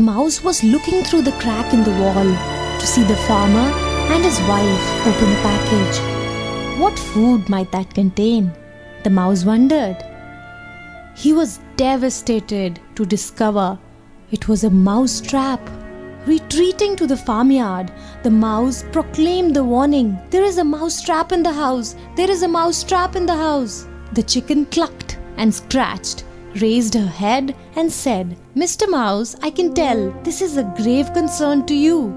A mouse was looking through the crack in the wall to see the farmer and his wife open a package. What food might that contain? The mouse wondered. He was devastated to discover it was a mouse trap. Retreating to the farmyard, the mouse proclaimed the warning There is a mouse trap in the house! There is a mouse trap in the house! The chicken clucked and scratched raised her head and said, Mr. Mouse, I can tell this is a grave concern to you,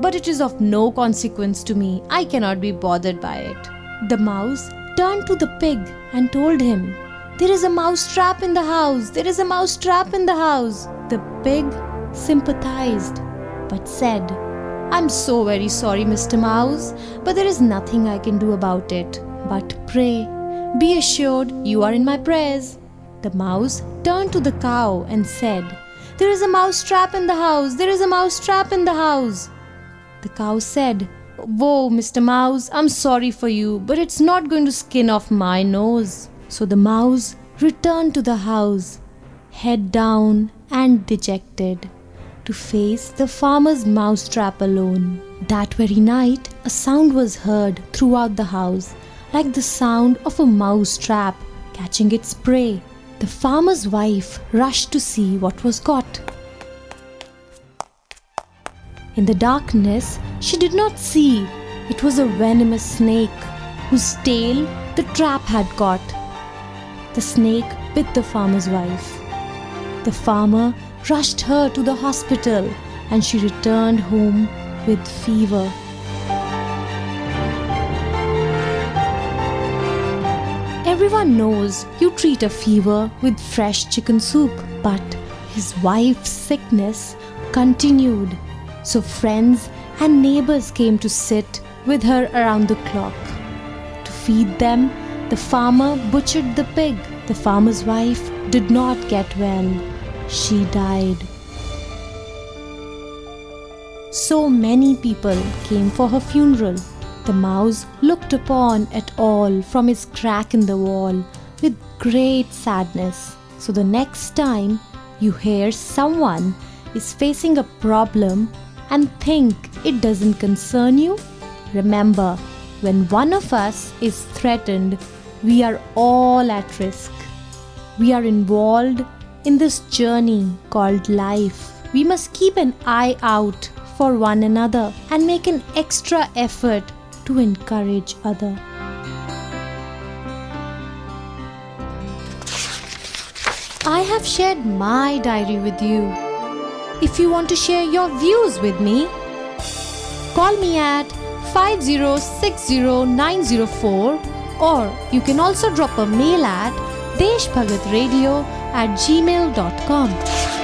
but it is of no consequence to me. I cannot be bothered by it. The mouse turned to the pig and told him, There is a mouse trap in the house. There is a mouse trap in the house. The pig sympathized but said, I'm so very sorry, Mr. Mouse, but there is nothing I can do about it. But pray, be assured you are in my prayers. The mouse turned to the cow and said, There is a mouse trap in the house! There is a mouse trap in the house! The cow said, Whoa, Mr. Mouse, I'm sorry for you, but it's not going to skin off my nose. So the mouse returned to the house, head down and dejected, to face the farmer's mouse trap alone. That very night, a sound was heard throughout the house, like the sound of a mouse trap catching its prey. The farmer's wife rushed to see what was got. In the darkness, she did not see it was a venomous snake whose tail the trap had caught. The snake bit the farmer's wife. The farmer rushed her to the hospital and she returned home with fever. Everyone knows you treat a fever with fresh chicken soup, but his wife's sickness continued. So friends and neighbors came to sit with her around the clock. To feed them, the farmer butchered the pig. The farmer's wife did not get well. She died. So many people came for her funeral. The mouse looked upon it all from his crack in the wall with great sadness. So the next time you hear someone is facing a problem and think it doesn't concern you, remember when one of us is threatened, we are all at risk. We are involved in this journey called life. We must keep an eye out for one another and make an extra effort to encourage other. I have shared my diary with you. If you want to share your views with me, call me at 5060904 or you can also drop a mail at deshbhagatradio at gmail.com.